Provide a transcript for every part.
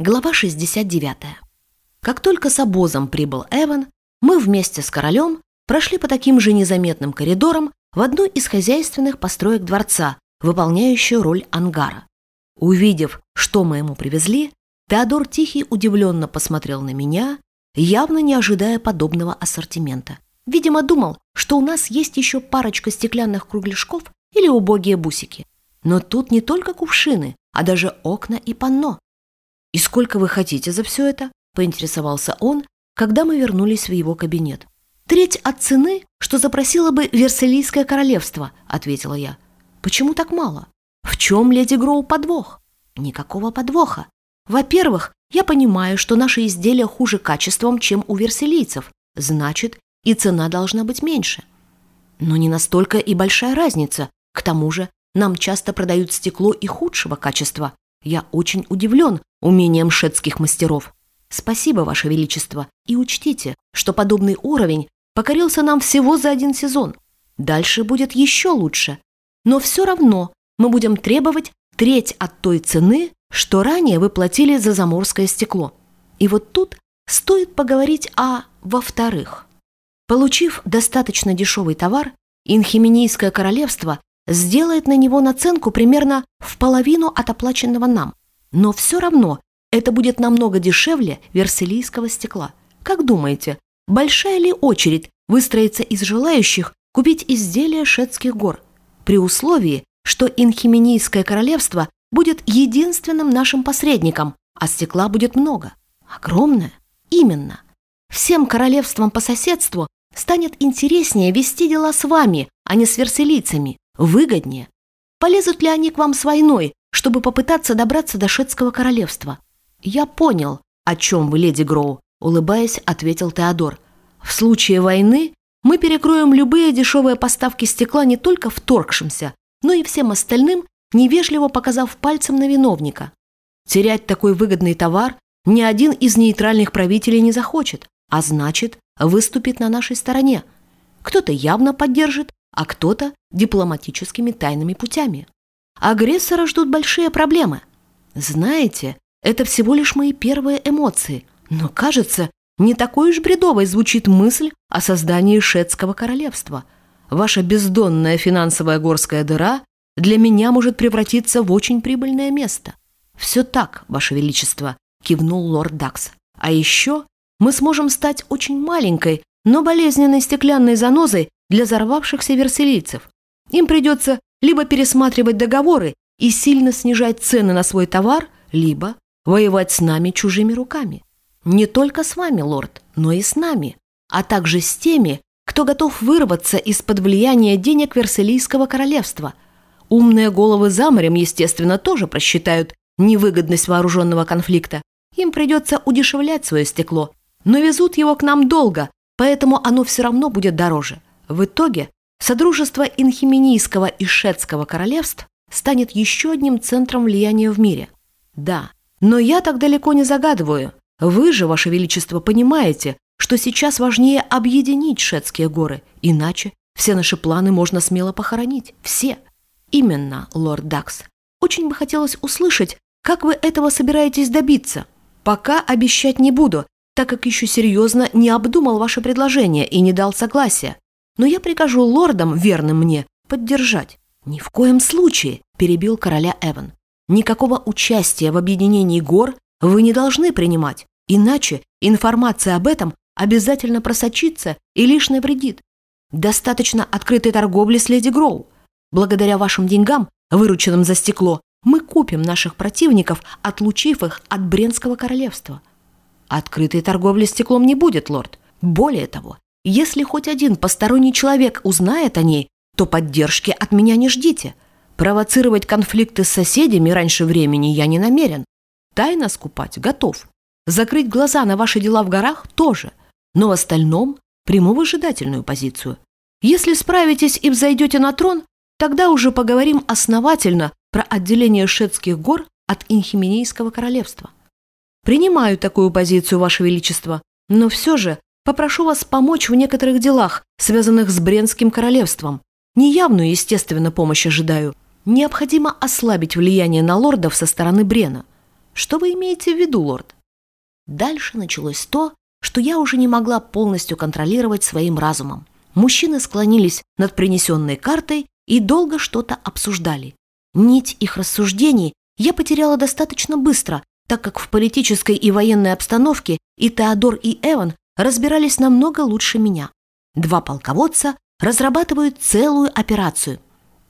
Глава 69. Как только с обозом прибыл Эван, мы вместе с королем прошли по таким же незаметным коридорам в одну из хозяйственных построек дворца, выполняющую роль ангара. Увидев, что мы ему привезли, Теодор Тихий удивленно посмотрел на меня, явно не ожидая подобного ассортимента. Видимо, думал, что у нас есть еще парочка стеклянных кругляшков или убогие бусики. Но тут не только кувшины, а даже окна и панно. «И сколько вы хотите за все это?» – поинтересовался он, когда мы вернулись в его кабинет. «Треть от цены, что запросило бы Версалийское королевство», – ответила я. «Почему так мало? В чем, леди Гроу, подвох?» «Никакого подвоха. Во-первых, я понимаю, что наши изделия хуже качеством, чем у верселийцев. Значит, и цена должна быть меньше. Но не настолько и большая разница. К тому же, нам часто продают стекло и худшего качества. Я очень удивлен умением шетских мастеров. Спасибо, Ваше Величество, и учтите, что подобный уровень покорился нам всего за один сезон. Дальше будет еще лучше. Но все равно мы будем требовать треть от той цены, что ранее вы платили за заморское стекло. И вот тут стоит поговорить о «во-вторых». Получив достаточно дешевый товар, Инхименийское королевство сделает на него наценку примерно в половину от оплаченного нам. Но все равно это будет намного дешевле верселийского стекла. Как думаете, большая ли очередь выстроится из желающих купить изделия шетских гор? При условии, что Инхименийское королевство будет единственным нашим посредником, а стекла будет много. Огромное. Именно. Всем королевствам по соседству станет интереснее вести дела с вами, а не с верселийцами. Выгоднее. Полезут ли они к вам с войной, чтобы попытаться добраться до шведского королевства? Я понял, о чем вы, леди Гроу, улыбаясь, ответил Теодор. В случае войны мы перекроем любые дешевые поставки стекла не только вторгшимся, но и всем остальным, невежливо показав пальцем на виновника. Терять такой выгодный товар ни один из нейтральных правителей не захочет, а значит, выступит на нашей стороне. Кто-то явно поддержит, а кто-то дипломатическими тайными путями. Агрессора ждут большие проблемы. Знаете, это всего лишь мои первые эмоции, но, кажется, не такой уж бредовой звучит мысль о создании шведского королевства. Ваша бездонная финансовая горская дыра для меня может превратиться в очень прибыльное место. Все так, Ваше Величество, кивнул лорд Дакс. А еще мы сможем стать очень маленькой, но болезненной стеклянной занозой для взорвавшихся верселийцев. Им придется либо пересматривать договоры и сильно снижать цены на свой товар, либо воевать с нами чужими руками. Не только с вами, лорд, но и с нами, а также с теми, кто готов вырваться из-под влияния денег Верселийского королевства. Умные головы за морем, естественно, тоже просчитают невыгодность вооруженного конфликта. Им придется удешевлять свое стекло, но везут его к нам долго, поэтому оно все равно будет дороже. В итоге Содружество Инхименийского и Шетского королевств станет еще одним центром влияния в мире. Да, но я так далеко не загадываю. Вы же, Ваше Величество, понимаете, что сейчас важнее объединить Шетские горы, иначе все наши планы можно смело похоронить. Все. Именно, лорд Дакс. Очень бы хотелось услышать, как вы этого собираетесь добиться. Пока обещать не буду, так как еще серьезно не обдумал ваше предложение и не дал согласия. Но я прикажу лордам, верным мне, поддержать. Ни в коем случае, перебил короля Эван. Никакого участия в объединении гор вы не должны принимать, иначе информация об этом обязательно просочится и лишь навредит. Достаточно открытой торговли с леди Гроу. Благодаря вашим деньгам, вырученным за стекло, мы купим наших противников, отлучив их от Бренского королевства. Открытой торговли стеклом не будет, лорд. Более того, если хоть один посторонний человек узнает о ней, то поддержки от меня не ждите. Провоцировать конфликты с соседями раньше времени я не намерен. Тайно скупать готов. Закрыть глаза на ваши дела в горах тоже. Но в остальном приму выжидательную позицию. Если справитесь и взойдете на трон, тогда уже поговорим основательно про отделение Шетских гор от Инхименейского королевства. Принимаю такую позицию, Ваше Величество, но все же попрошу вас помочь в некоторых делах, связанных с Бренским королевством. Неявную, естественно, помощь ожидаю. Необходимо ослабить влияние на лордов со стороны Брена. Что вы имеете в виду, лорд? Дальше началось то, что я уже не могла полностью контролировать своим разумом. Мужчины склонились над принесенной картой и долго что-то обсуждали. Нить их рассуждений я потеряла достаточно быстро, так как в политической и военной обстановке и Теодор, и Эван разбирались намного лучше меня. Два полководца разрабатывают целую операцию.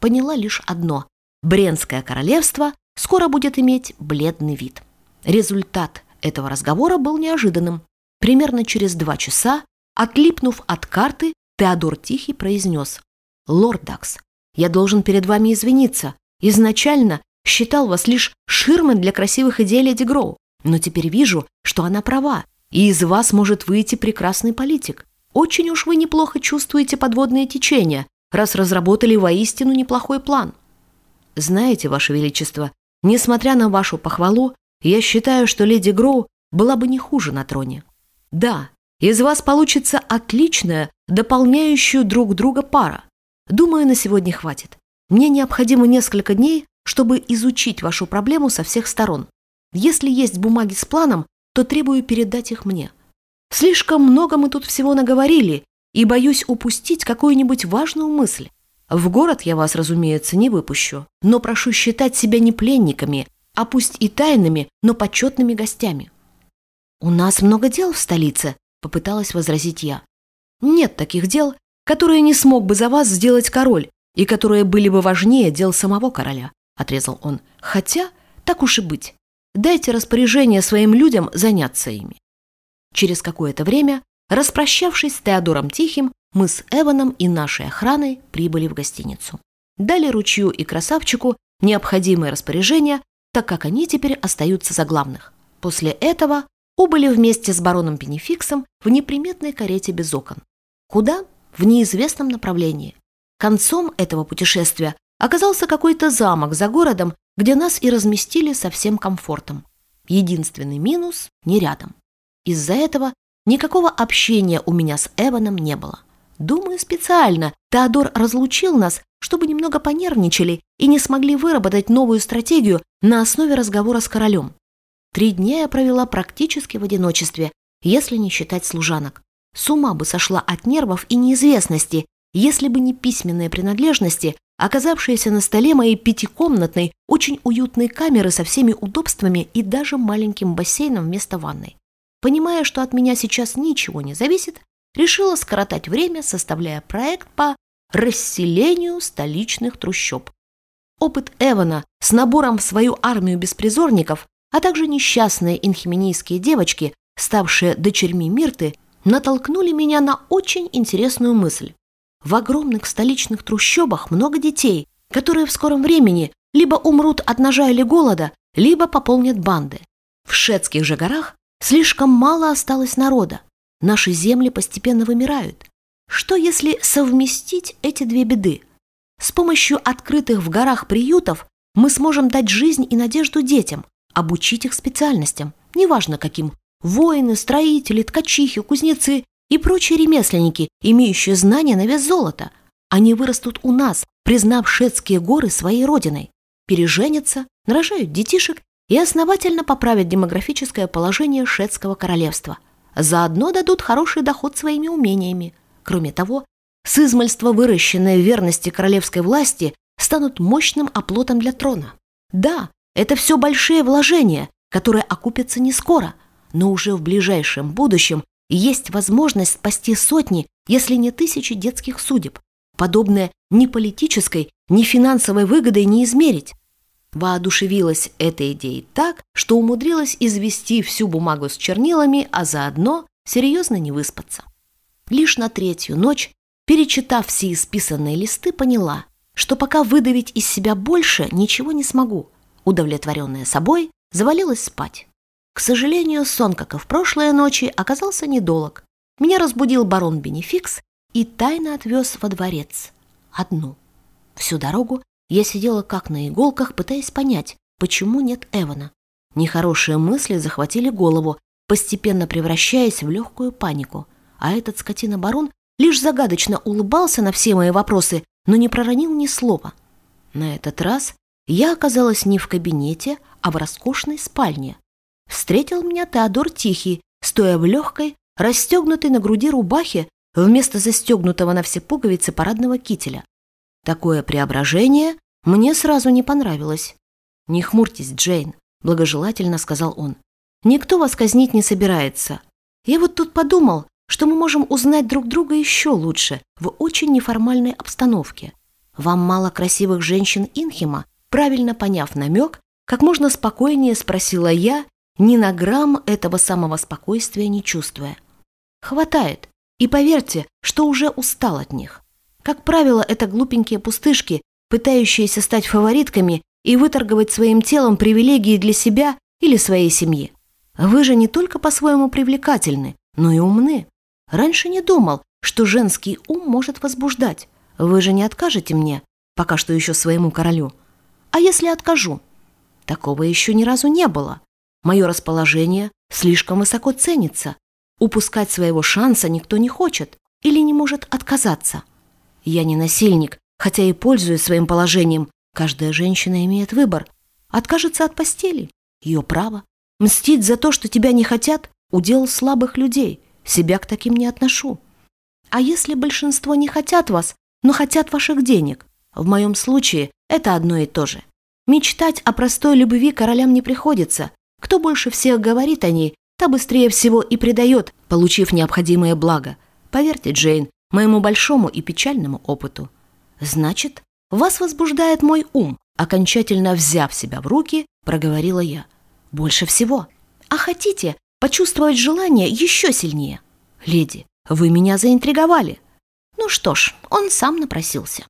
Поняла лишь одно – Бренское королевство скоро будет иметь бледный вид. Результат этого разговора был неожиданным. Примерно через два часа, отлипнув от карты, Теодор Тихий произнес «Лорд Дакс, я должен перед вами извиниться. Изначально считал вас лишь ширмой для красивых идей Леди Гроу, но теперь вижу, что она права, и из вас может выйти прекрасный политик. Очень уж вы неплохо чувствуете подводные течения, раз разработали воистину неплохой план. Знаете, Ваше Величество, несмотря на вашу похвалу, я считаю, что леди Гроу была бы не хуже на троне. Да, из вас получится отличная, дополняющая друг друга пара. Думаю, на сегодня хватит. Мне необходимо несколько дней, чтобы изучить вашу проблему со всех сторон. Если есть бумаги с планом, то требую передать их мне. Слишком много мы тут всего наговорили, и боюсь упустить какую-нибудь важную мысль. В город я вас, разумеется, не выпущу, но прошу считать себя не пленниками, а пусть и тайными, но почетными гостями. «У нас много дел в столице», — попыталась возразить я. «Нет таких дел, которые не смог бы за вас сделать король, и которые были бы важнее дел самого короля», — отрезал он. «Хотя, так уж и быть, дайте распоряжение своим людям заняться ими». Через какое-то время, распрощавшись с Теодором Тихим, мы с Эваном и нашей охраной прибыли в гостиницу. Дали ручью и красавчику необходимые распоряжения, так как они теперь остаются за главных. После этого убыли вместе с бароном Бенефиксом в неприметной карете без окон. Куда? В неизвестном направлении. Концом этого путешествия оказался какой-то замок за городом, где нас и разместили со всем комфортом. Единственный минус – не рядом. Из-за этого никакого общения у меня с Эваном не было. Думаю, специально Теодор разлучил нас, чтобы немного понервничали и не смогли выработать новую стратегию на основе разговора с королем. Три дня я провела практически в одиночестве, если не считать служанок. С ума бы сошла от нервов и неизвестности, если бы не письменные принадлежности, оказавшиеся на столе моей пятикомнатной, очень уютной камеры со всеми удобствами и даже маленьким бассейном вместо ванной. Понимая, что от меня сейчас ничего не зависит, решила скоротать время, составляя проект по расселению столичных трущоб. Опыт Эвана с набором в свою армию беспризорников, а также несчастные инхименийские девочки, ставшие дочерьми Мирты, натолкнули меня на очень интересную мысль. В огромных столичных трущобах много детей, которые в скором времени либо умрут от ножа или голода, либо пополнят банды. В Шетских же горах слишком мало осталось народа. Наши земли постепенно вымирают. Что если совместить эти две беды? С помощью открытых в горах приютов мы сможем дать жизнь и надежду детям, обучить их специальностям, неважно каким, воины, строители, ткачихи, кузнецы и прочие ремесленники, имеющие знания на вес золота. Они вырастут у нас, признав шетские горы своей родиной, переженятся, нарожают детишек и основательно поправят демографическое положение шетского королевства. Заодно дадут хороший доход своими умениями. Кроме того, с выращенные в верности королевской власти станут мощным оплотом для трона. Да, это все большие вложения, которые окупятся не скоро, но уже в ближайшем будущем есть возможность спасти сотни, если не тысячи детских судеб. Подобное ни политической, ни финансовой выгодой не измерить. Воодушевилась этой идеей так, что умудрилась извести всю бумагу с чернилами, а заодно серьезно не выспаться. Лишь на третью ночь, перечитав все исписанные листы, поняла, что пока выдавить из себя больше ничего не смогу. Удовлетворенная собой, завалилась спать. К сожалению, сон, как и в прошлые ночи, оказался недолг. Меня разбудил барон Бенефикс и тайно отвез во дворец. Одну. Всю дорогу я сидела как на иголках, пытаясь понять, почему нет Эвана. Нехорошие мысли захватили голову, постепенно превращаясь в легкую панику. А этот скотина-барон лишь загадочно улыбался на все мои вопросы, но не проронил ни слова. На этот раз я оказалась не в кабинете, а в роскошной спальне. Встретил меня Теодор Тихий, стоя в легкой, расстегнутой на груди рубахе вместо застегнутого на все пуговицы парадного кителя. Такое преображение мне сразу не понравилось. «Не хмурьтесь, Джейн», — благожелательно сказал он. «Никто вас казнить не собирается. Я вот тут подумал, что мы можем узнать друг друга еще лучше в очень неформальной обстановке. Вам мало красивых женщин Инхима?» Правильно поняв намек, как можно спокойнее спросила я, ни на грамм этого самого спокойствия не чувствуя. «Хватает. И поверьте, что уже устал от них. Как правило, это глупенькие пустышки, пытающиеся стать фаворитками и выторговать своим телом привилегии для себя или своей семьи. Вы же не только по-своему привлекательны, но и умны. Раньше не думал, что женский ум может возбуждать. Вы же не откажете мне, пока что еще своему королю. А если откажу? Такого еще ни разу не было. Мое расположение слишком высоко ценится. Упускать своего шанса никто не хочет или не может отказаться. Я не насильник, хотя и пользуюсь своим положением. Каждая женщина имеет выбор. Откажется от постели. Ее право. Мстить за то, что тебя не хотят, удел слабых людей. Себя к таким не отношу. А если большинство не хотят вас, но хотят ваших денег? В моем случае это одно и то же. Мечтать о простой любви королям не приходится. Кто больше всех говорит о ней, та быстрее всего и предает, получив необходимое благо. Поверьте, Джейн, моему большому и печальному опыту. Значит, вас возбуждает мой ум, окончательно взяв себя в руки, проговорила я. Больше всего. А хотите почувствовать желание еще сильнее? Леди, вы меня заинтриговали. Ну что ж, он сам напросился.